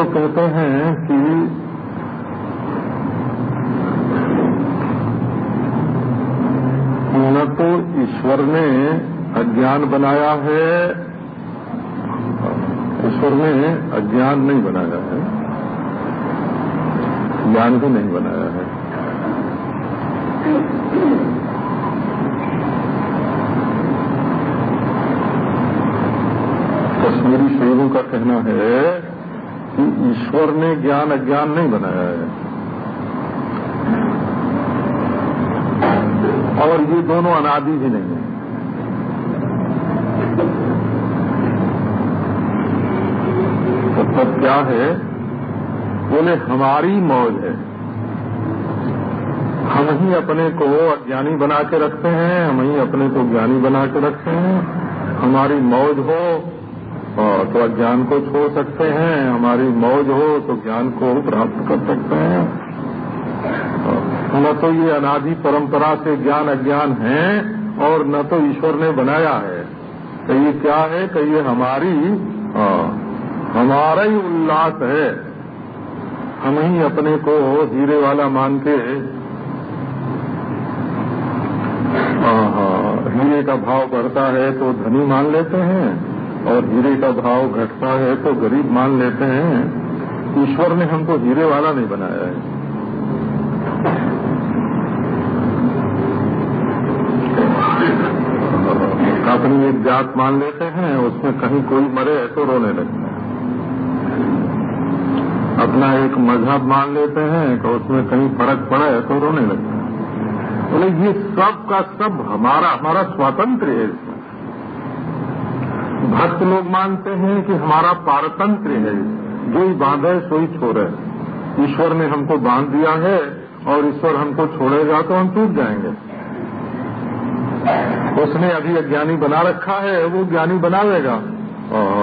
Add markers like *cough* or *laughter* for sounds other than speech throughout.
तो कहते हैं कि न तो ईश्वर ने अज्ञान बनाया है। ईश्वर ने अज्ञान नहीं बनाया है। ज्ञान भी नहीं बनाया है। कश्मीरी शैवों का कहना है कि ईश्वर ने ज्ञान अज्ञान नहीं बनाया है। और ये दोनों अनादि भी नहीं है। तो क्या है? बोले, हमारी मौज है। हम ही अपने को अज्ञानी बना के रखते हैं, हम ही अपने को ज्ञानी बना के रखते हैं। हमारी मौज हो तो अज्ञान को छोड़ सकते हैं, हमारी मौज हो तो ज्ञान को प्राप्त कर सकते हैं। न तो ये अनादि परंपरा से ज्ञान अज्ञान है, और न तो ईश्वर ने बनाया है। तो ये क्या है? कि ये हमारी हमारा ही उल्लास है। हम ही अपने को हीरे वाला मान के हीरे का भाव बढ़ता है तो धनी मान लेते हैं। और हीरे का भाव घटता है तो गरीब मान लेते हैं, ईश्वर ने हमको हीरे वाला नहीं बनाया है। अपनी एक जात मान लेते हैं, उसमें कहीं कोई मरे तो रोने लगते हैं अपना एक मज़हब मान लेते हैं तो उसमें कहीं फ़र्क पड़े तो रोने लगते हैं बोले, ये सब का सब हमारा हमारा स्वातंत्र है भक्त लोग मानते हैं कि हमारा पारतंत्र है। जो ही बांधे सोई छोड़े। ईश्वर ने हमको बाँध दिया है और ईश्वर हमको छोड़ेगा तो हम टूट जाएँगे। उसने अभी अज्ञानी बना रखा है, वो ज्ञानी बनावेगा।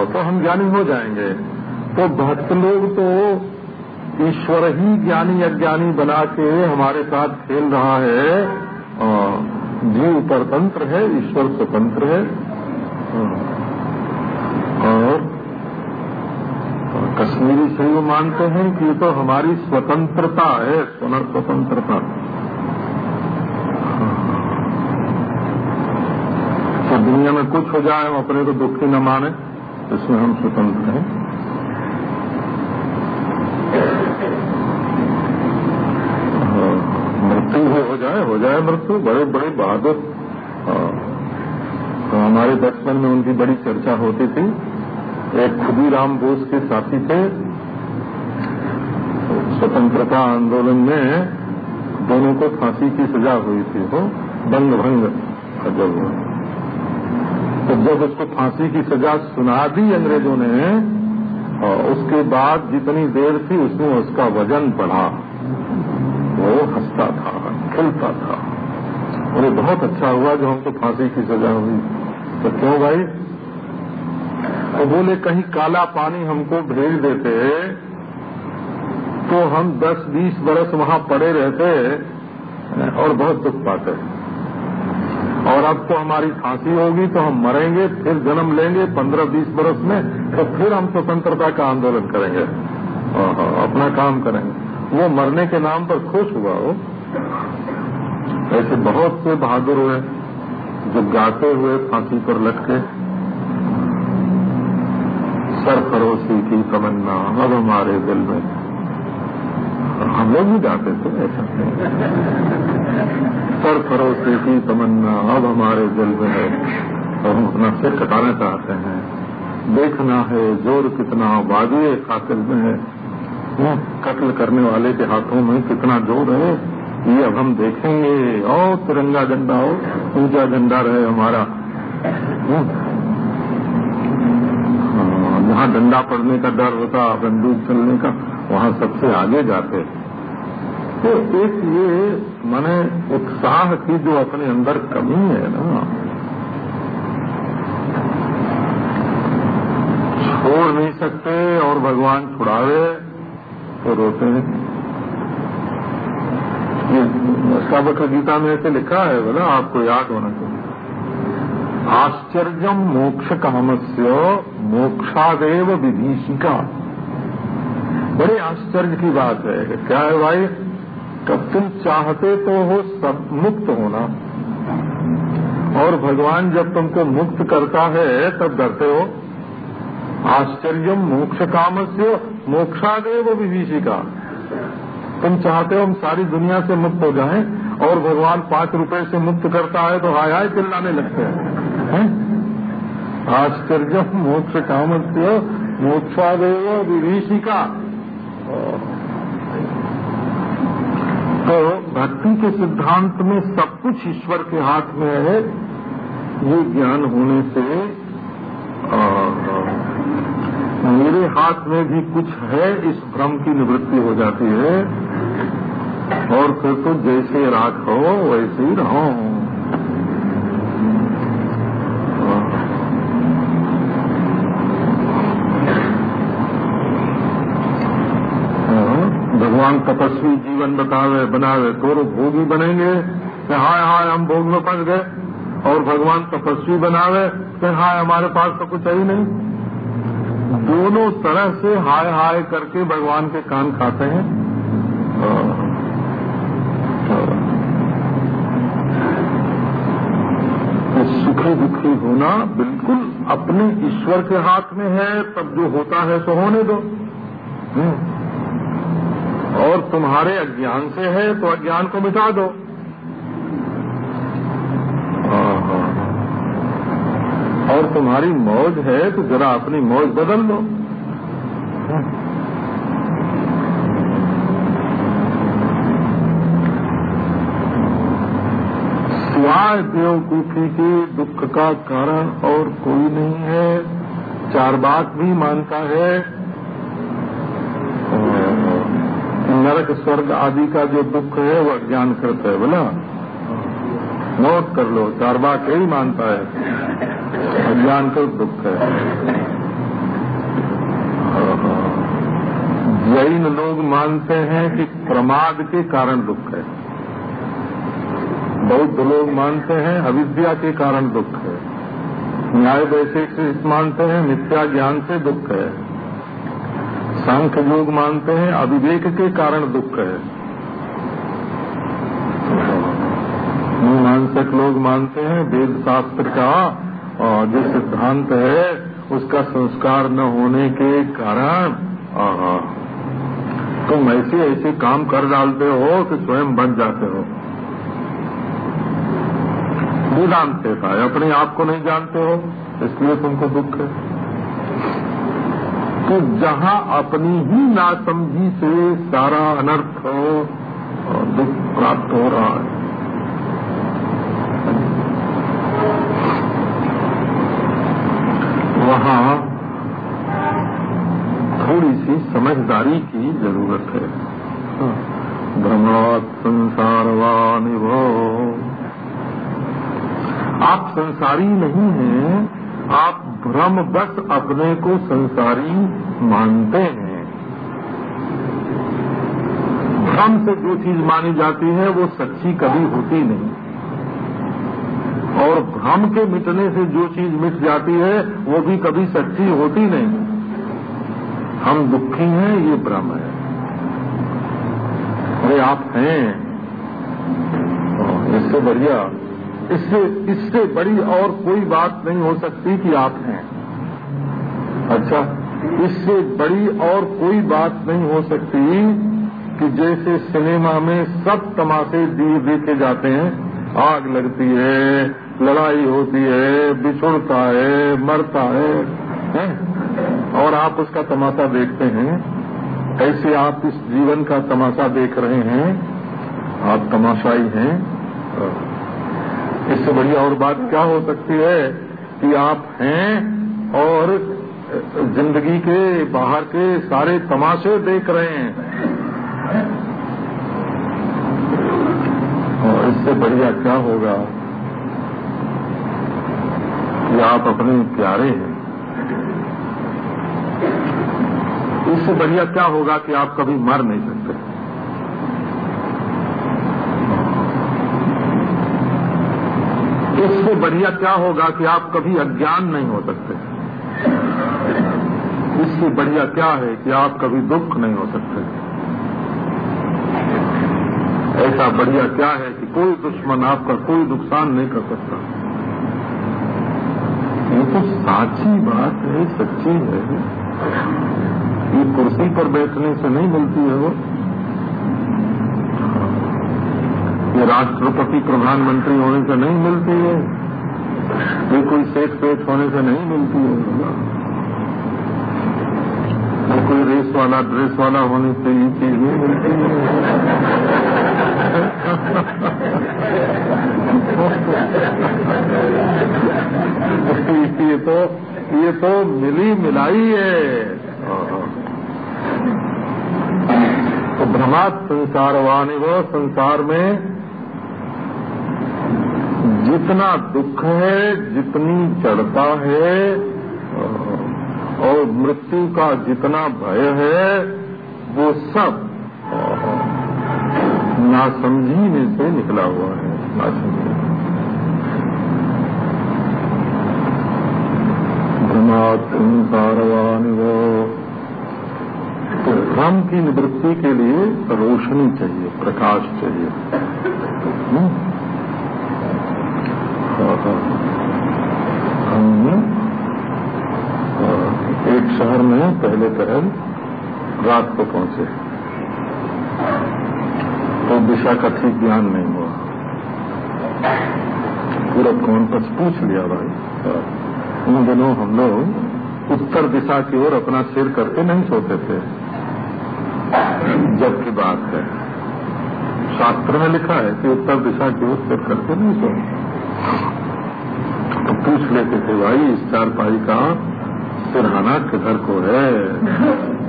तो हम ज्ञानी हो जाएँगे। तो भक्त लोग तो ईश्वर ही ज्ञानी अज्ञानी बना के हमारे साथ खेल रहा है। जीव परतंत्र है, ईश्वर स्वतंत्र है और कश्मीरी से वो मानते हैं कि ये तो हमारी स्वतंत्रता है स्वतंत्रता तो दुनिया में कुछ हो जाए, हम अपने को दुखी न माने, इसमें हम स्वतंत्र हैं। मृत्यु हो जाए हो जाए मृत्यु, बड़े बड़े बहादुर। तो हमारे बचपन में उनकी बड़ी चर्चा होती थी खुदीराम बोस के साथी थे। स्वतंत्रता आंदोलन में दोनों को फांसी की सजा हुई थी वो बंग भंग जब तो जब उसको फांसी की सजा सुना दी अंग्रेज़ों ने उसके बाद जितनी देर थी उसमें उसका वज़न बढ़ा। वो हंसता था, खिलता था। उन्हें बहुत अच्छा हुआ जो हमको फांसी की सजा हुई। तो क्यों भाई? तो बोले, कहीं काला पानी हमको भेज देते तो हम 10-20 बरस वहाँ पड़े रहते और बहुत दुख पाते। और अब तो हमारी फांसी होगी तो हम मरेंगे, फिर जन्म लेंगे 15-20 बरस में तो फिर हम स्वतंत्रता का आंदोलन करेंगे। अपना काम करेंगे। वो मरने के नाम पर खुश हुआ हो ऐसे बहुत से बहादुर हुए, जो गाते हुए फांसी पर लटके। सरफरोशी की तमन्ना अब हमारे दिल में हम लोग भी गाते थे ऐसा। सरफरोशी की तमन्ना अब हमारे दिल में है। और हम अपना सिर कटाना चाहते हैं। देखना है ज़ोर कितना वादिये कातिल में है। कत्ल करने वाले के हाथों में कितना ज़ोर है। ये अब हम देखेंगे। और तिरंगा झंडा हो ऊँचा झंडा रहे हमारा। जहाँ डंडा पड़ने का डर होता, बंदूक चलने का, वहाँ सबसे आगे जाते। तो एक ये माने उत्साह की जो अपने अंदर कमी है ना, छोड़ नहीं सकते और भगवान छुड़ावे तो रोते हैं। ये सबक गीता में ऐसे लिखा है, बोला, आपको याद होना चाहिए। आश्चर्यम मोक्ष कामस्य मोक्षादेव विभीषिका। बड़े आश्चर्य की बात है। क्या है भाई? कब तुम चाहते तो हो सब मुक्त होना। और भगवान जब तुमको मुक्त करता है, तब डरते हो। आश्चर्य मोक्ष काम से मोक्षादेव विभीषिका। तुम चाहते हो हम सारी दुनिया से मुक्त हो जाएँ? और भगवान पाँच रुपए से मुक्त करता है तो हाय हाय चिल्लाने लगते हैं। आश्चर्य मोक्ष काम से मोक्षादेव विभीषिका। तो भक्ति के सिद्धांत में सब कुछ ईश्वर के हाथ में है। ये ज्ञान होने से आ, मेरे हाथ में भी कुछ है इस भ्रम की निवृत्ति हो जाती है। और फिर तो जैसे राखो वैसे ही रहो। भगवान तपस्वी जीवन बतावे, बनावे तो भोगी बनेंगे। हाय हाय, हम भोग में फंस गए, और भगवान तपस्वी बनावे तो हाय, हमारे पास तो कुछ है ही नहीं। दोनों तरह से हाय हाय करके भगवान के कान खाते हैं तो सुखी होना बिल्कुल अपने ईश्वर के हाथ में है, तब जो होता है सो होने दो। हम्म। और तुम्हारे अज्ञान से है तो अज्ञान को मिटा दो। और तुम्हारी मौज है तो जरा अपनी मौज बदल लो। स्वाय देवकूफी के दुख का कारण और कोई नहीं है। चार बात भी मानता है। नरक, स्वर्ग आदि का जो दुख है वो अज्ञान करता है, बोला? नोट कर लो, चार बात यही मानता है। अज्ञान का दुख है। जैन लोग मानते हैं कि प्रमाद के कारण दुख है। बौद्ध लोग मानते हैं, अविद्या के कारण दुख है। न्याय वैशेषिक मानते हैं, मिथ्या ज्ञान से दुख है। सांख्य लोग मानते हैं, अविवेक के कारण दुख है। मीमांसक लोग मानते हैं वेद शास्त्र का और जो सिद्धांत है, उसका संस्कार न होने के कारण तुम ऐसे ऐसे काम कर डालते हो कि स्वयं बन जाते हो। वेदांत कहता है अपने आप को नहीं जानते हो, इसलिए तुमको दुख है। कि जहाँ अपनी ही नासमझी से सारा अनर्थ हो दुख प्राप्त हो रहा है। वहाँ थोड़ी सी समझदारी की ज़रूरत है। भ्रमणात् संसारवान आप संसारी नहीं हैं, आप भ्रम बस अपने को संसारी मानते हैं। भ्रम से जो चीज़ मानी जाती है, वो सच्ची कभी होती नहीं। और भ्रम के मिटने से जो चीज़ मिट जाती है, वो भी कभी सच्ची होती नहीं। हम दुखी हैं, ये भ्रम है। अरे आप हैं। इससे बढ़िया इससे इससे बड़ी और कोई बात नहीं हो सकती कि आप हैं अच्छा इससे बड़ी और कोई बात नहीं हो सकती कि जैसे सिनेमा में सब तमाशे दिए देखे जाते हैं आग लगती है लड़ाई होती है बिछुड़ता है मरता है, है? और आप उसका तमाशा देखते हैं ऐसे आप इस जीवन का तमाशा देख रहे हैं आप तमाशाई हैं इससे बढ़िया और बात क्या हो सकती है कि आप हैं और ज़िंदगी के बाहर के सारे तमाशे देख रहे हैं। और इससे बढ़िया क्या होगा कि आप अपने प्यारे हैं। इससे बढ़िया क्या होगा कि आप कभी मर नहीं सकते इससे बढ़िया क्या होगा कि आप कभी अज्ञान नहीं हो सकते? इससे बढ़िया क्या है कि आप कभी दुख नहीं हो सकते? ऐसा बढ़िया क्या है कि कोई दुश्मन आपका कोई नुकसान नहीं कर सकता? ये तो साची बात है, सच्ची है। ये कुर्सी पर बैठने से नहीं मिलती है वो। ये राष्ट्रपति प्रधानमंत्री होने से नहीं मिलती है। ये कोई सेठ पेट होने से नहीं मिलती है। ये कोई रेस वाला ड्रेस वाला होने से ये चीज़ नहीं मिलती है। ये तो ये तो मिली, मिलाई है। तो भ्रमात संसार वाणी वो संसार में जितना दुख है, जितनी चढ़ता है, और मृत्यु का जितना भय है, वो सब नासमझी में से निकला हुआ है नासमझी तो भ्रम की निवृत्ति के लिए रोशनी चाहिए, प्रकाश चाहिए। हुँ? हम एक शहर में पहले पहल रात को पहुँचे। तो दिशा का ठीक ज्ञान नहीं हुआ। पूरा कौन पस पूछ लिया भाई? उन दिनों हम लोग उत्तर दिशा की ओर अपना सिर करके नहीं सोते थे। जब की बात है। शास्त्र में लिखा है कि उत्तर दिशा की ओर सिर करके नहीं सोते। तो पूछ लेते थे, भाई, इस चारपाई का सिरहाना किधर को है? *laughs*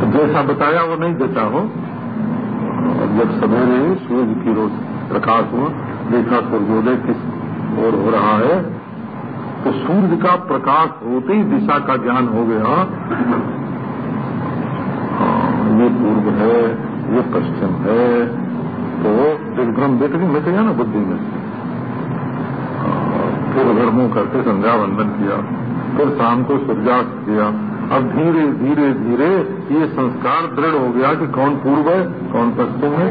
तो जैसा बताया, वो नहीं देता हो। और जब सवेरे सूर्य की रोज प्रकाश हुआ, देखा सूर्योदय किस ओर हो रहा है तो सूर्य का प्रकाश होते ही दिशा का ज्ञान हो गया। ये पूर्व है, ये पश्चिम है तो दिग्भ्रम देख के मिट गया ना बुद्धि में। फिर उधर मुँह करके संध्या वंदन किया, फिर शाम को सूर्यास्त किया। अब धीरे धीरे धीरे ये संस्कार दृढ़ हो गया कि कौन पूर्व है, कौन पश्चिम है।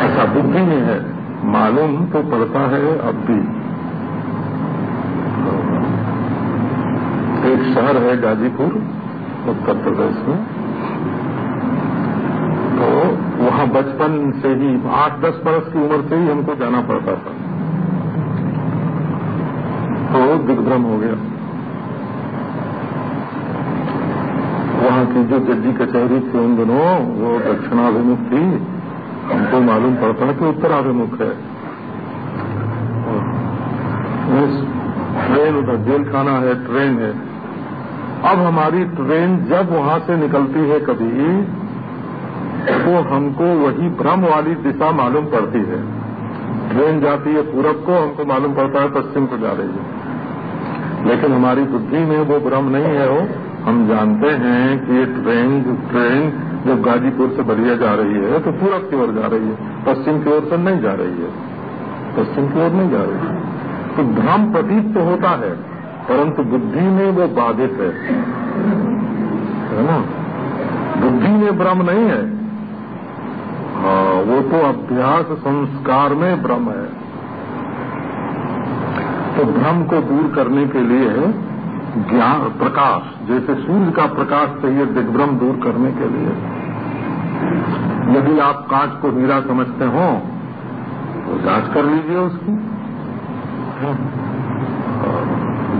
ऐसा बुद्धि में है। मालूम तो पड़ता है अब भी। एक शहर है गाजीपुर, उत्तर प्रदेश में तो वहाँ बचपन से ही आठ दस बरस की उम्र से ही हमको जाना पड़ता था। तो दिग्भ्रम हो गया। वहाँ की जो जड्जी कचहरी थी उन दिनों, वो दक्षिणाभिमुख थी। हमको मालूम पड़ता कि उत्तराभिमुख है। ट्रेन उधर जेल खाना है, ट्रेन है। अब हमारी ट्रेन जब वहाँ से निकलती है कभी तो हमको वही भ्रम वाली दिशा मालूम पड़ती है। ट्रेन जाती है पूरब को, हमको मालूम पड़ता है पश्चिम को जा रही है। लेकिन हमारी बुद्धि में वो भ्रम नहीं है वो। हम जानते हैं कि ये ट्रेन ट्रेन जब गाजीपुर से बलिया जा रही है तो पूरब की ओर जा रही है। पश्चिम की ओर से नहीं जा रही है। पश्चिम की ओर नहीं जा रही है। तो भ्रम प्रतीत तो होता है, परंतु बुद्धि में वो बाधित है। है ना? बुद्धि में भ्रम नहीं है। हाँ वो तो अभ्यास संस्कार में भ्रम है। तो भ्रम को दूर करने के लिए ज्ञान प्रकाश, जैसे सूर्य का प्रकाश चाहिए दिग्भ्रम दूर करने के लिए। यदि आप कांच को हीरा समझते हो तो जाँच कर लीजिए उसकी।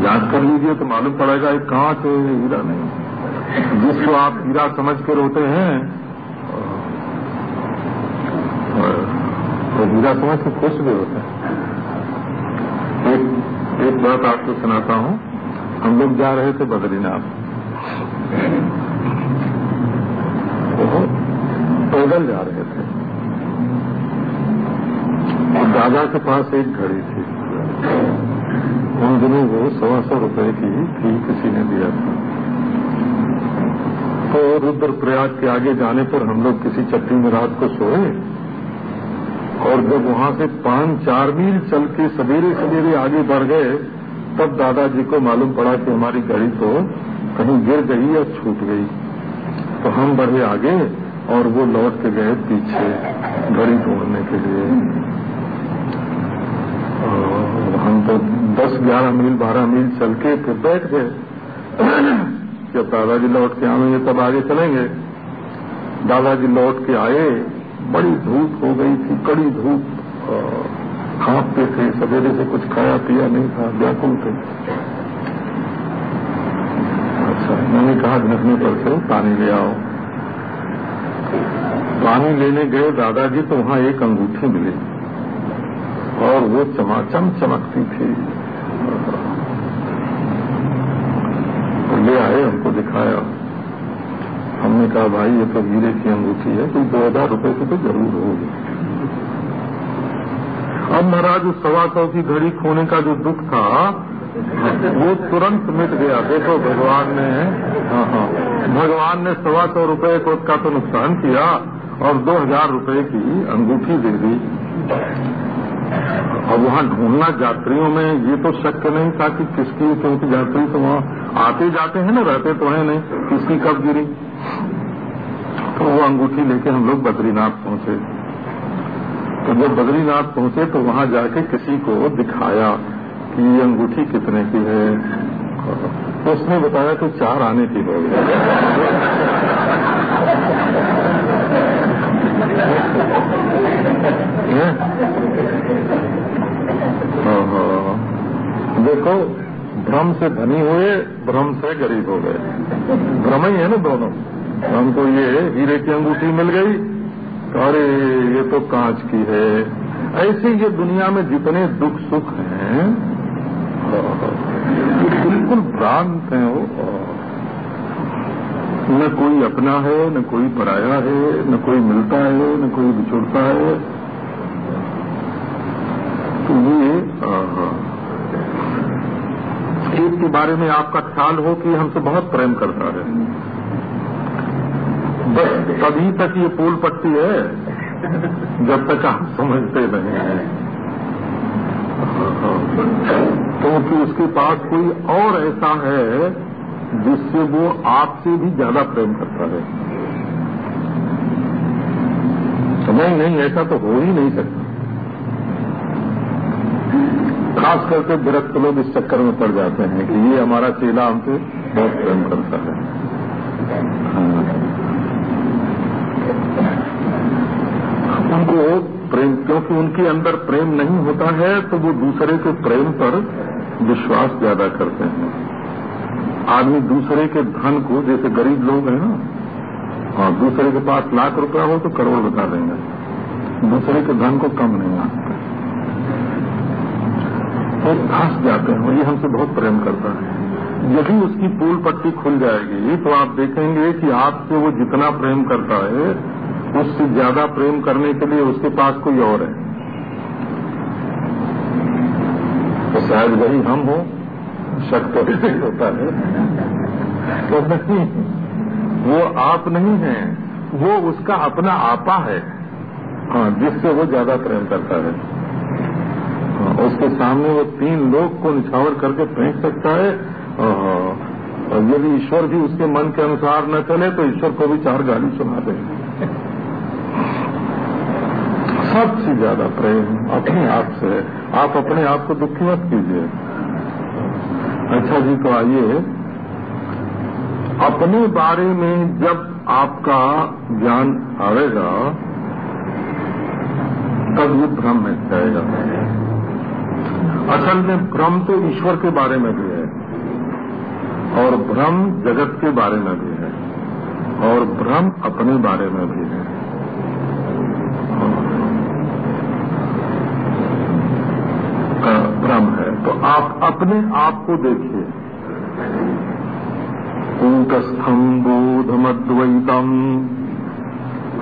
जाँच कर लीजिए तो मालूम पड़ेगा एक कांच है हीरा नहीं। जिसको आप हीरा समझ के रोते हैं तो समझ के खुश भी होते हैं। एक एक बात आपको सुनाता हूँ। हम लोग जा रहे थे बद्रीनाथ। पैदल जा रहे थे। दादा के पास एक घड़ी थी। उन दिनों वो सवा सौ रुपए की थी किसी ने दिया था। तो रुद्र प्रयाग के आगे जाने पर हम लोग किसी चट्टी में रात को सोए। और जब वहाँ से पाँच चार मील चल के सवेरे सवेरे आगे बढ़ गए, तब दादाजी को मालूम पड़ा कि हमारी घड़ी तो कहीं गिर गई या छूट गई। तो हम बढ़े आगे और वो लौट के गए पीछे घड़ी ढूँढने के लिए। हम तो दस ग्यारह मील, बारह मील चल के फिर बैठ गए। जब दादाजी लौट के आएँगे, तब आगे चलेंगे। दादाजी लौट के आए बड़ी धूप हो गई थी, कड़ी धूप खांपते थे, सवेरे से कुछ खाया पिया नहीं था, व्याकुल थे। अच्छा मैंने कहा झरने पर से पानी ले आओ। पानी लेने गए, दादाजी तो वहाँ एक अंगूठी मिली, और वो चमाचम चमकती थी। तो ले आए, हमको दिखाया। हमने कहा, भाई, ये तो हीरे की अंगूठी है, कोई दो हज़ार रुपये की तो ज़रूर होगी। अब महाराज, उस सवा सौ की घड़ी खोने का जो दुख था, वो तुरंत मिट गया। देखो, भगवान ने हाँ हाँ भगवान ने सवा सौ रुपये को उसका तो नुकसान किया और दो हज़ार रुपये की अंगूठी दे दी। और वहाँ ढूंढना यात्रियों में, ये तो शक नहीं था कि किसकी, क्योंकि यात्री तो वहाँ आते जाते हैं ना, रहते तो है नहीं, किसकी कब गिरी। तो वो अंगूठी लेके हम लोग बद्रीनाथ पहुँचे। तो जब बद्रीनाथ पहुँचे तो वहाँ जाके किसी को दिखाया कि ये अंगूठी कितने की है। तो उसने बताया कि चार आने की हो *laughs* देखो भ्रम से धनी हुए, भ्रम से गरीब हो गए। भ्रम ही है ना दोनों। हमको ये हीरे की अंगूठी मिल गई। अरे, ये तो कांच की है। ऐसे ये दुनिया में जितने दुख सुख हैं ये बिल्कुल भ्रांत हैं वो। न कोई अपना है, न कोई पराया है, न कोई मिलता है, न कोई बिछुड़ता है। तो ये एक के बारे में आपका ख्याल हो कि हमसे बहुत प्रेम करता है। बस तभी तक ये पुल पट्टी है, जब तक आप समझते नहीं हैं। क्योंकि तो उसके पास कोई और ऐसा है, जिससे वो आपसे भी ज़्यादा प्रेम करता है। नहीं नहीं, ऐसा तो हो ही नहीं सकता। खास करके विरक्त लोग इस चक्कर में पड़ जाते हैं कि ये हमारा चेला हमसे बहुत प्रेम करता है। हाँ। उनको प्रेम, क्योंकि उनके अंदर प्रेम नहीं होता है तो वो दूसरे के प्रेम पर विश्वास ज़्यादा करते हैं। आदमी दूसरे के धन को, जैसे गरीब लोग हैं ना और दूसरे के पास लाख रुपया हो तो करोड़ बता देंगे। दूसरे के धन को कम नहीं आते वो धस जाते हैं ये हमसे बहुत प्रेम करता है। यदि उसकी पूल पट्टी खुल जाएगी तो आप देखेंगे कि आपसे वो जितना प्रेम करता है उससे ज़्यादा प्रेम करने के लिए उसके पास कोई और है। तो शायद वही हम हो शक तो होता है। तो नहीं वो आप नहीं है वो उसका अपना आपा है। हाँ जिससे वो ज़्यादा प्रेम करता हाँ, उसके सामने वो तीन लोग को निछावर करके फेंक सकता है। और यदि ईश्वर भी उसके मन के अनुसार न चले तो ईश्वर को भी चार गाली सुना देंगे सबसे ज़्यादा प्रेम अपने आप से आप अपने आप को दुखी मत कीजिए। अच्छा जी तो आइए। अपने बारे में जब आपका ज्ञान आएगा तब ये भ्रम में जाएगा। असल में भ्रम तो ईश्वर के बारे में भी है और भ्रम जगत के बारे में भी है और भ्रम अपने बारे में भी है। भ्रम है। तो आप अपने आप को देखिए। कूटस्थम बोधमद्वैतम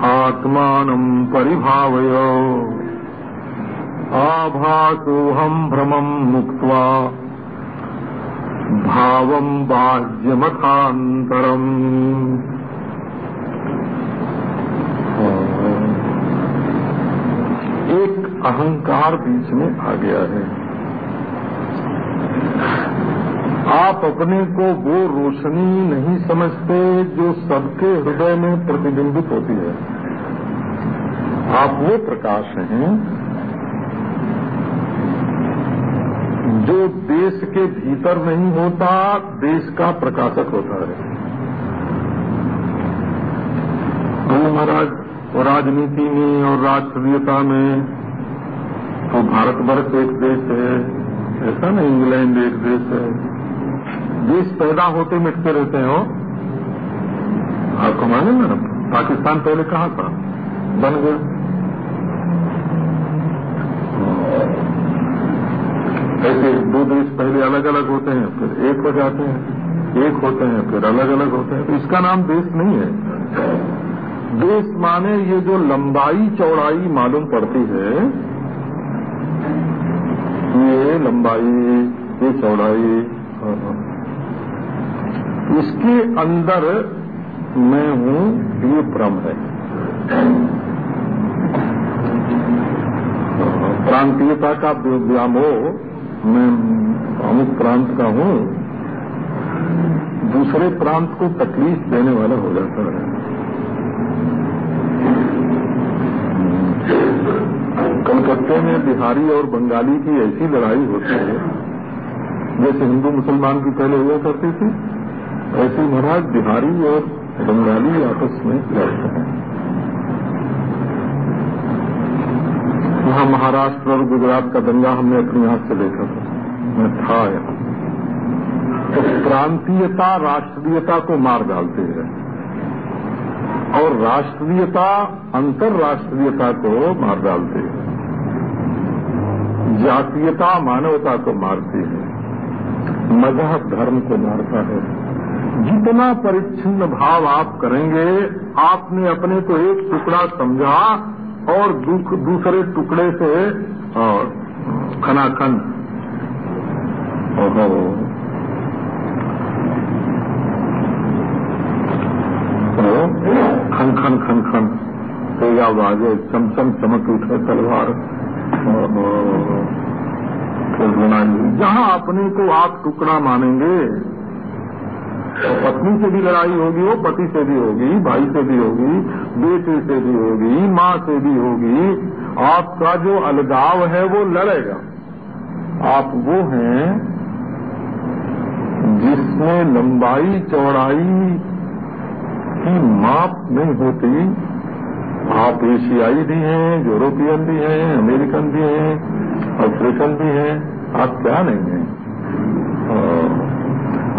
आत्मान परिभावय। आभासोहम भ्रमम मुक्त्वा भावम बाह्यमथांतरम एक अहंकार बीच में आ गया है। आप अपने को वो रोशनी नहीं समझते जो सबके हृदय में प्रतिबिंबित होती है। आप वो प्रकाश हैं जो देश के भीतर नहीं होता, देश का प्रकाशक होता है। तो महाराज, राजनीति में और राष्ट्रीयता में तो भारतवर्ष एक देश है, ऐसा ना इंग्लैंड एक देश है। देश पैदा होते मिटते रहते हो आपको मालूम ना, पाकिस्तान पहले कहाँ था? बन गया। ऐसे दो देश पहले अलग अलग होते हैं, फिर एक हो जाते हैं, एक होते हैं, फिर अलग अलग होते हैं। तो इसका नाम देश नहीं है। देश माने ये जो लंबाई, चौड़ाई मालूम पड़ती है, ये लंबाई, ये चौड़ाई इसके अंदर मैं हूँ, ये भ्रम है। प्रांतीयता का व्यामोह मैं अमुक प्रांत का हूँ, दूसरे प्रांत को तकलीफ़ देने वाला हो जाता है। कलकत्ते में बिहारी और बंगाली की ऐसी लड़ाई होती है, जैसे हिंदू मुसलमान की पहले हुआ करती थी, ऐसे महाराज बिहारी और बंगाली आपस में लड़ते हैं। वहाँ महाराष्ट्र और गुजरात का दंगा हमने अपनी आँख से देखा था। मैं था यहाँ। तो प्रांतीयता, राष्ट्रीयता को मार डालती है। और राष्ट्रीयता, अंतर्राष्ट्रीयता को मार डालती है। जातीयता, मानवता को मारती है। मज़हब, धर्म को मारता है। जितना परिच्छिन्न भाव आप करेंगे, आपने अपने को एक टुकड़ा समझा और दूसरे टुकड़े से खनाखन। ओहो। खन खन खन खन। तेजा बाजे चमचम चमक उठे तलवार। जहाँ अपने को आप टुकड़ा मानेंगे तो पत्नी से भी लड़ाई होगी, वो पति से भी होगी, भाई से भी होगी बेटे से भी होगी, माँ से भी होगी, आपका जो अलगाव है वो लड़ेगा। आप वो हैं जिसमें लंबाई चौड़ाई की माप नहीं होती। आप एशियाई भी हैं, यूरोपियन भी हैं, अमेरिकन भी हैं, अफ्रीकन भी हैं, आप क्या नहीं हैं?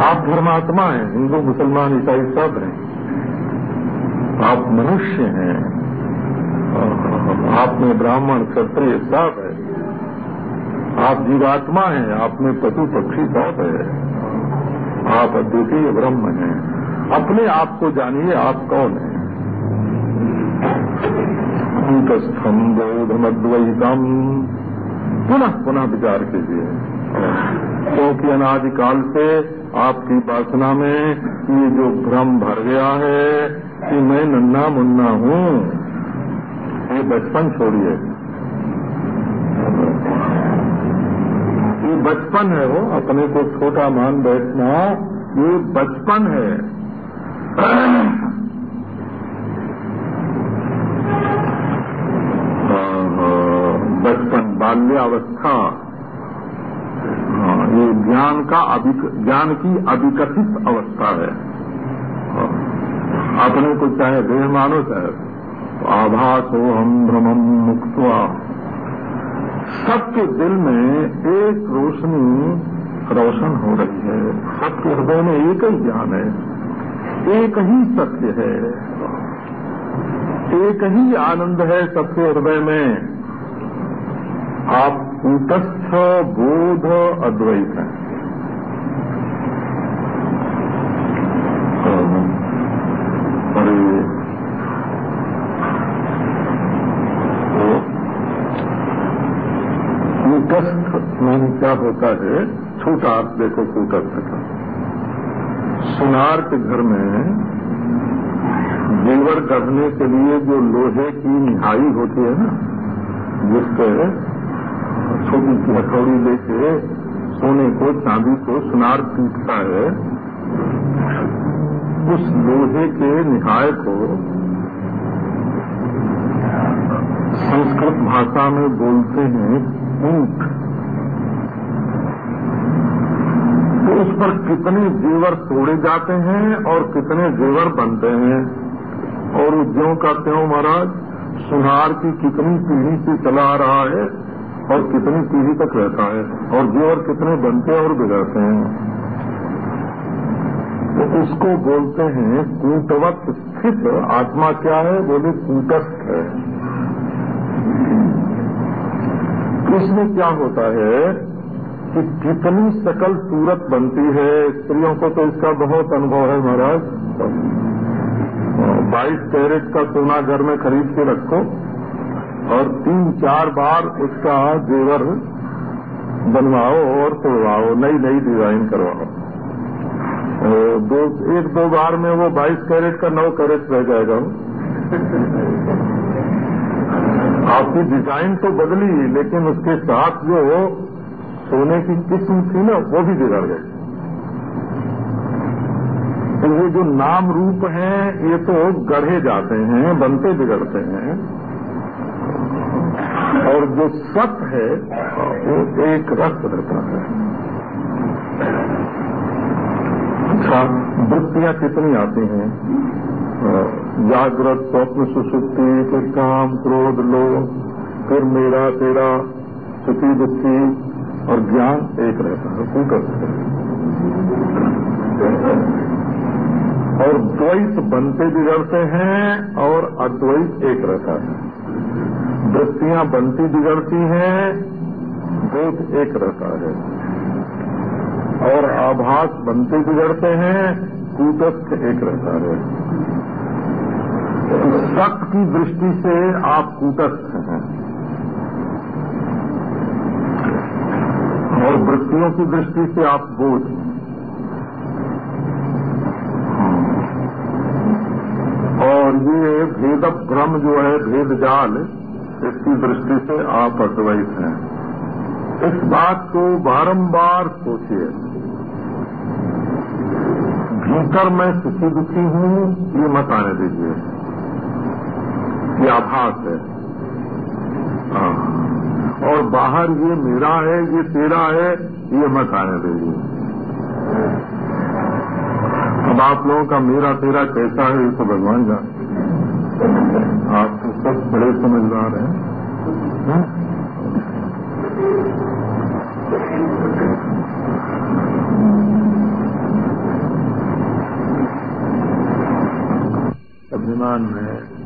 आप धर्मात्मा हैं, हिंदू, मुसलमान, ईसाई सब हैं। आप मनुष्य हैं। आप में ब्राह्मण, क्षत्रिय सब है। आप जीवात्मा हैं, आप में पशु, पक्षी सब है। आप अद्वितीय ब्रह्म हैं। अपने आप को जानिए आप कौन हैं। अंतस्थम बोधमद्वैतम। पुनः पुनः विचार कीजिए। क्योंकि अनादिकाल से आपकी वासना में ये जो भ्रम भर गया है कि मैं नन्ना मुन्ना हूँ। ये बचपन छोड़िए। ये बचपन है वो, अपने को छोटा मान बैठना, ये बचपन है। *clears throat* बचपन बाल्यावस्था। ज्ञान का ज्ञान की अविकसित अवस्था है। अपने को चाहे देह मानो चाहे तो आभास हो हम भ्रमम मुक्त सबके दिल में एक रोशनी रोशन हो रही है। सबके हृदय में एक ही ज्ञान है। एक ही सत्य है। एक ही आनंद है सबके हृदय में। आप कूटस्थ बोध अद्वैत। है कूटस्थ मान क्या होता है? छोटा आप देखो कूटस्थ का सुनार के घर में जेवर करने के लिए जो लोहे की निहाई होती है ना जिसके छोटी सी हथौड़ी लेके सोने को, चांदी को सुनार पीटता है। उस लोहे के निकाय को संस्कृत भाषा में बोलते हैं ऊँट। तो उस पर कितने जेवर तोड़े जाते हैं और कितने जेवर बनते हैं। और ज्यो का त्यों महाराज, सुनार की कितनी पीढ़ी से चला आ रहा है और कितनी पीढ़ी तक रहता है और जेवर कितने बनते और बिगड़ते हैं। तो उसको बोलते हैं, कूटवत स्थित, आत्मा क्या है? बोले, कूटस्थ है। इसमें क्या होता है कि कितनी सकल सूरत बनती है। स्त्रियों को तो इसका बहुत अनुभव है महाराज। बाईस कैरेट का सोना घर में खरीद के रखो। और तीन चार बार उसका जेवर बनवाओ और तोड़वाओ, नई नई डिज़ाइन करवाओ। दो, एक दो बार में वो बाईस कैरेट का नौ कैरेट रह जाएगा। आपकी डिज़ाइन तो बदली, लेकिन उसके साथ जो सोने की किस्म थी ना, वो भी बिगड़ गई। तो ये जो नाम रूप हैं, ये तो गढ़े जाते हैं, बनते बिगड़ते हैं। और जो सत है, वो एक रस रहता है। अच्छा वृत्तियाँ कितनी आती हैं? जागृत, स्वप्न, सुसुप्ति, फिर काम, क्रोध, लोभ, फिर मेरा, तेरा, सुखी, दुखी, और ज्ञान एक रहता है कूटस्थ और द्वैत बनते बिगड़ते हैं और अद्वैत एक रहता है। वृत्तियाँ बनती बिगड़ती हैं, बोध एक रहता है। और आभास बनते बिगड़ते हैं कूटस्थ एक रहता है। सत की दृष्टि से आप कूटस्थ हैं। और वृत्तियों की दृष्टि से आप बोझ और ये भेद भ्रम जो है भेद जाल इसकी दृष्टि से आप अद्वैत हैं। इस बात को बारंबार सोचिए। भीतर मैं सुखी दुखी हूँ, ये मत आने दीजिए। ये आभास है। हाँ। और बाहर ये मेरा है, ये तेरा है, ये मत आने दीजिए। अब आप लोगों का मेरा तेरा कैसा है, ये तो भगवान जान आप तो सब बड़े समझदार हैं। हाँ? अभिमान में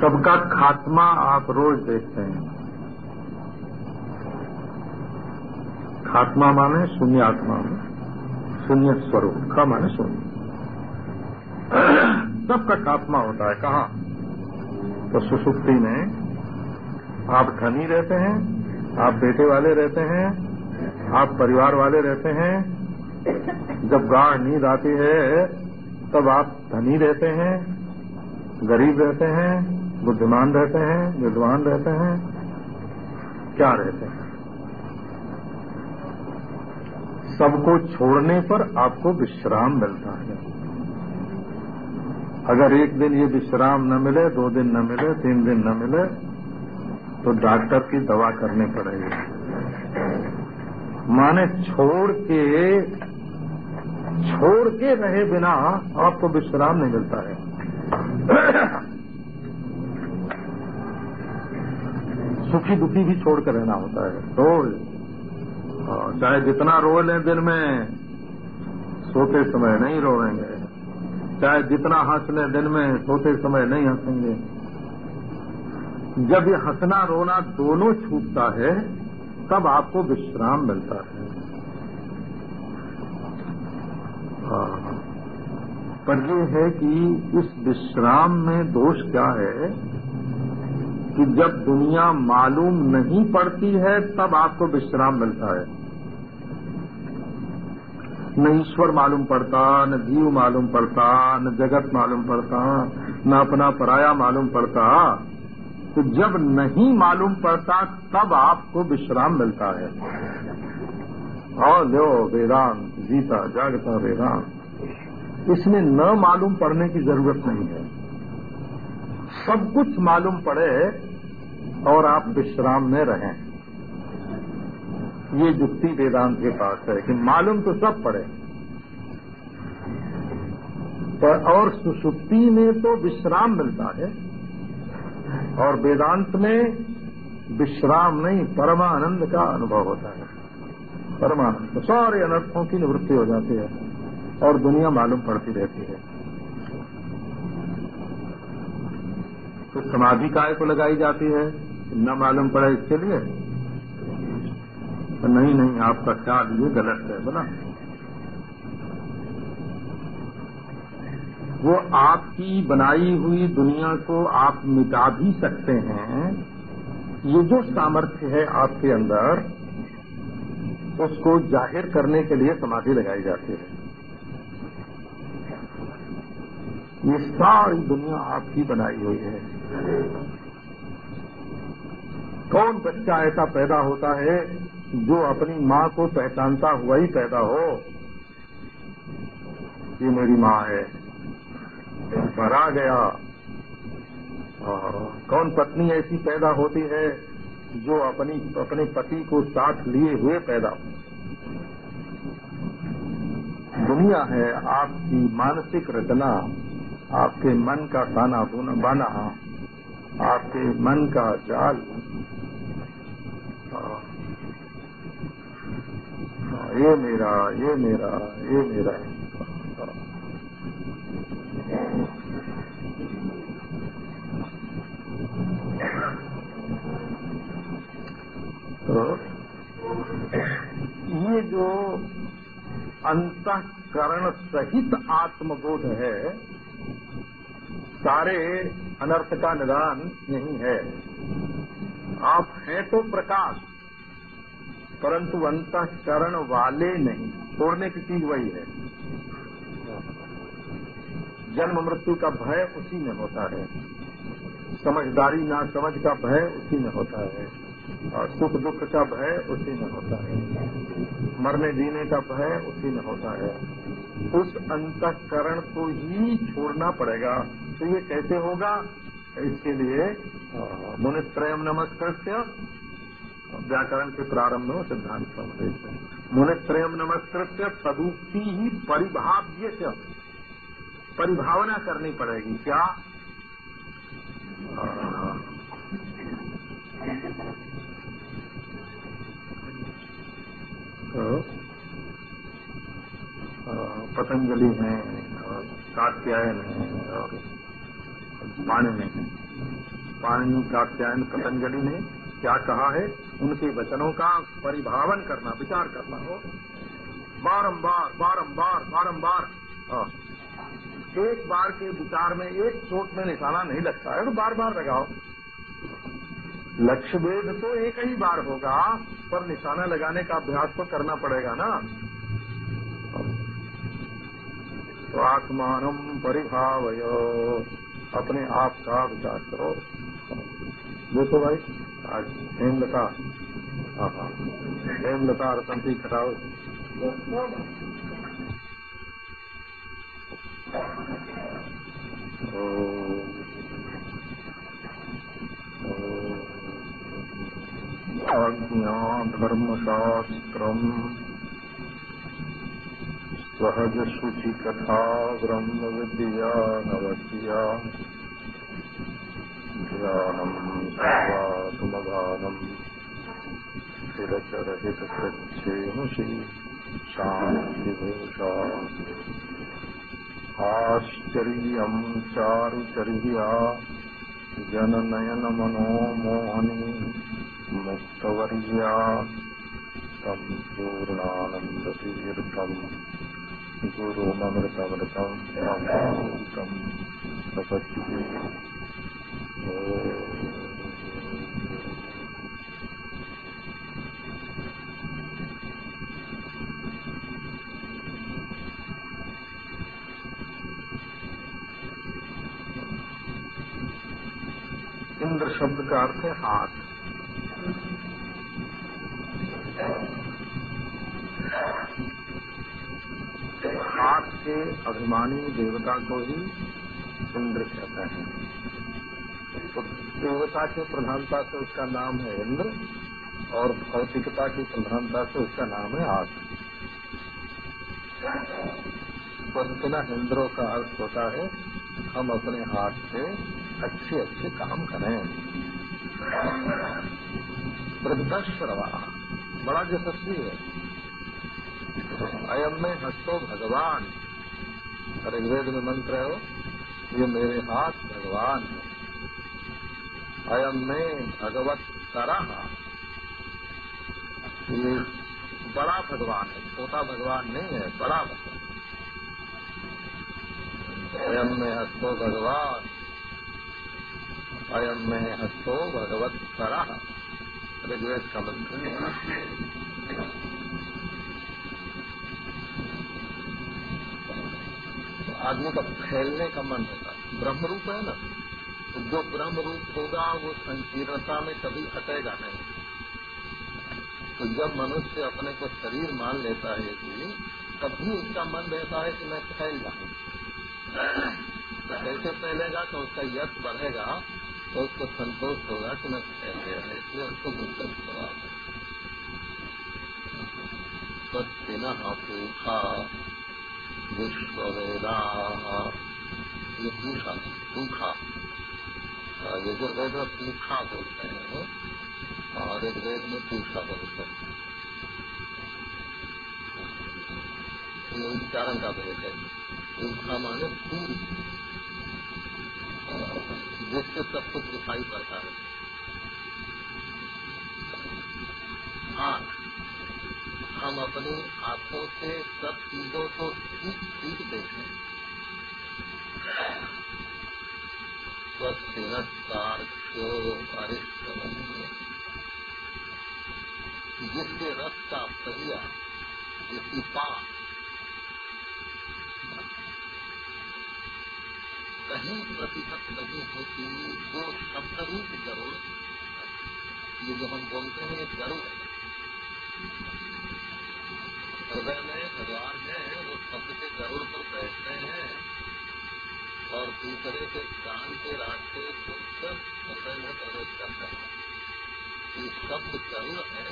सबका खात्मा आप रोज देखते हैं। खात्मा माने शून्य आत्मा में, शून्य स्वरूप। का माने शून्य। सबका खात्मा होता है। कहा? तो सुसुप्ति में आप धनी रहते हैं, आप बेटे वाले रहते हैं, आप परिवार वाले रहते हैं। जब गाढ़ नींद आती है, तब आप धनी रहते हैं, गरीब रहते हैं, बुद्धिमान रहते हैं, विद्वान रहते हैं। क्या रहते हैं? सबको छोड़ने पर आपको विश्राम मिलता है। अगर एक दिन ये विश्राम न मिले, दो दिन न मिले, तीन दिन न मिले तो डॉक्टर की दवा करनी पड़ेगी। माने छोड़ के छोड़ के रहे बिना आपको विश्राम नहीं मिलता है। सुखी दुखी भी छोड़ कर रहना होता है। रोज चाहे जितना रो लें दिन में, सोते समय नहीं रोएँगे। चाहे जितना हंस लें दिन में, सोते समय नहीं हंसेंगे। जब ये हंसना रोना दोनों छूटता है, तब आपको विश्राम मिलता है। पर यह है कि इस विश्राम में दोष क्या है कि जब दुनिया मालूम नहीं पड़ती है, तब आपको विश्राम मिलता है। न ईश्वर मालूम पड़ता, न जीव मालूम पड़ता, न जगत मालूम पड़ता, न अपना पराया मालूम पड़ता। तो जब नहीं मालूम पड़ता, तब आपको विश्राम मिलता है। और लो वेदांत, जीता, जागता वेदांत। इसमें न मालूम पड़ने की ज़रूरत नहीं है। सब कुछ मालूम पड़े और आप विश्राम में रहें। ये युक्ति वेदांत के पास है कि मालूम तो सब पड़े। पर और सुसुप्ति में तो विश्राम मिलता है और वेदांत में विश्राम नहीं, परमानंद का अनुभव होता है। परमानंद तो सारे अनर्थों की निवृत्ति हो जाती है और दुनिया मालूम पड़ती रहती है। तो समाधि काय को लगाई जाती है? न मालूम पड़े इसके लिए। तो नहीं नहीं, आपका ख्याल ये गलत है बोला वो आपकी बनाई हुई दुनिया को आप मिटा भी सकते हैं। ये जो सामर्थ्य है आपके अंदर, उसको ज़ाहिर करने के लिए समाधि लगाई जाती है। ये सारी दुनिया आपकी बनाई हुई है। कौन बच्चा ऐसा पैदा होता है जो अपनी माँ को पहचानता हुआ ही पैदा हो, ये मेरी माँ है। आ गया। कौन पत्नी ऐसी पैदा होती है जो अपनी, अपने पति को साथ लिए हुए पैदा हो? दुनिया है आपकी मानसिक रचना, आपके मन का खाना बना, आपके मन का जाल। ये मेरा ये मेरा ये मेरा। तो ये जो अंतकरण सहित आत्मबोध है, सारे अनर्थ का निदान यही है। आप हैं तो प्रकाश। परंतु अंतकरण वाले नहीं। छोड़ने की चीज़ वही है। जन्म मृत्यु का भय उसी में होता है। समझदारी ना समझ का भय उसी में होता है। और सुख दुख का भय उसी में होता है। मरने जीने का भय उसी में होता है। उस अंतकरण को ही छोड़ना पड़ेगा। तो ये कैसे होगा? इसके लिए मुनित्रयम नमस्कृत्य व्याकरण के प्रारंभ में सिद्धांत संदेश मुनित्रयम नमस्कृत्य तदुक्ति ही परिभाव्य परिभावना करनी पड़ेगी, क्या? तो पतंजलि हैं कात्यायन है, और पाणिनि पाणिनि, कात्यायन, पतंजलि ने क्या कहा है? उनके वचनों का परिभावन करना, विचार करना हो। बारंबार बारंबार बारंबार। हाँ। एक बार के विचार में, एक चोट में निशाना नहीं लगता है तो बार बार लगाओ। लक्ष्य भेद तो एक ही बार होगा, पर निशाना लगाने का अभ्यास तो करना पड़ेगा ना। तो परिभावय। अपने आप का विचार करो। देखो भाई आज हेमलता हाँ हाँ हेमलता रतनती खटाओ धर्मशास्त्रम् सहजशुचिकथा ब्रह्मविद्या नवद्या ध्यानम् सर्वासुमगानम् स्थिरचरहितकृच्छेमुषि शान्तिभूषा आश्चर्यम् चारुचर्या जननयनमनोमोहनी मुक्तवर्या। तम् पूर्णानन्दतीर्थम् गुरुममृतमृतम् तम् प्रपद्ये इंद्र शब्द का अर्थ है हाथ। हाथ के अभिमानी देवता को ही इंद्र कहते हैं। देवता की प्रधानता से उसका नाम है इंद्र, और भौतिकता की प्रधानता से उसका नाम है हाथ पंचना इंद्रों का अर्थ होता है, हम अपने हाथ से अच्छे अच्छे काम करें। प्रदर्शरवा बड़ा यशस्वी है। अयम में हस्तो भगवान। ऋग्वेद में मंत्र है ये मेरे हाथ भगवान है। अयम में भगवत तरह ये बड़ा भगवान है, छोटा भगवान नहीं है, बड़ा भगवान। अयम में हस्तो भगवान। अयम में हस्तो भगवत तरह ऋग्वेद का मंत्र आदमी का फैलने का मन होता ब्रह्म रूप है ना? तो जो ब्रह्म रूप होगा, वो संकीर्णता में कभी हटेगा नहीं। तो जब मनुष्य अपने को शरीर मान लेता है कि तभी उसका मन रहता है कि मैं फैल जाऊँ। तो कैसे फैलेगा तो उसका यश बढ़ेगा तो उसको संतोष होगा कि मैं फैल गया है, इसलिए उसको गुप्त सवाल है। स्वस्तिन पूखा विश्ववेदा ये पूखा सूखा यजुर्वेद में पूखा बोलते हैं और ऋग्वेद में पूखा बोलते हैं ये उच्चारण का भेद है पूखा माने पूरी जिससे सब कुछ दिखाई पड़ता है आठ हम अपनी आँखों से सब चीज़ों को ठीक ठीक देखें जिसके रस का पहिया, जिसकी पाप कहीं प्रतिशत नहीं होती, वो शब्द रूप ज़रूर ये जो हम बोलते हैं ज़रूर हृदय में भगवान है, वो शब्द के ज़रूर पर बैठते हैं। और दूसरे के कान के रास्ते करते हैं ये शब्द ज़रूर है,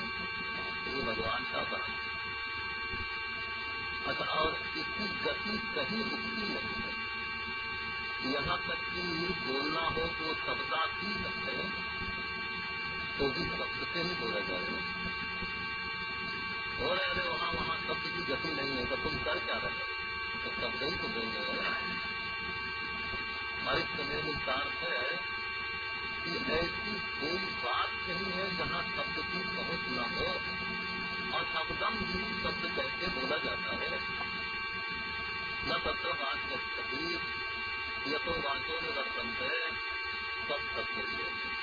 ये भगवान का बात अच्छा और इसकी गति कहीं रुकती नहीं है। यहाँ तक कि बोलना हो तो शब्दा ही हैं तो भी शब्द से ही बोला जाएगा। हो रहे अरे वहाँ वहाँ शब्द की गति नहीं है तो तुम कर क्या रहे तो शब्द ही तो बोल रहे हमारी समय में अर्थ है कि ऐसी कोई बात नहीं है जहाँ शब्द की पहुँच न हो और शब्दम भी शब्द कैसे बोला जाता है। न तत्र वाक्य शरीर ये तो वाक्यों में वर्तन है, सब शब्द ही। है।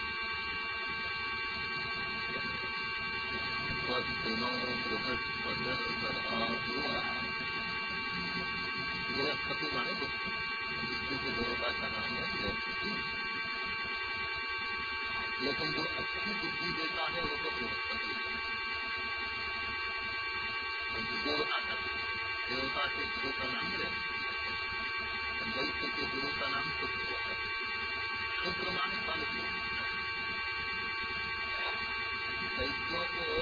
बृहस्पति माने बुद्धि के देवता का नाम है बृहस्पति लेकिन जो अच्छी बुद्धि देता है वो तो बृहस्पति देवता का देवता के गुरु का नाम बृहस्पति दैत्य के गुरु का नाम शुक्र है शुक्र माने फल दैत्यों को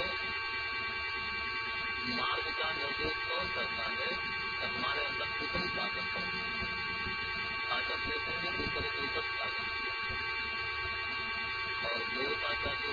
मार्ग का निर्देश कौन करता है? हमारे अंदर कितनी ताकत है ताकत लेते हैं दूसरे के ऊपर ताकत और देवता का जो गुरु है वो जिसकी बुद्धिमत्ता का मार्ग बताता है हमारे हाथ के अच्छे काम है आँखों से अच्छी अच्छी बातें हैं मुँह से अच्छे शब्द बोले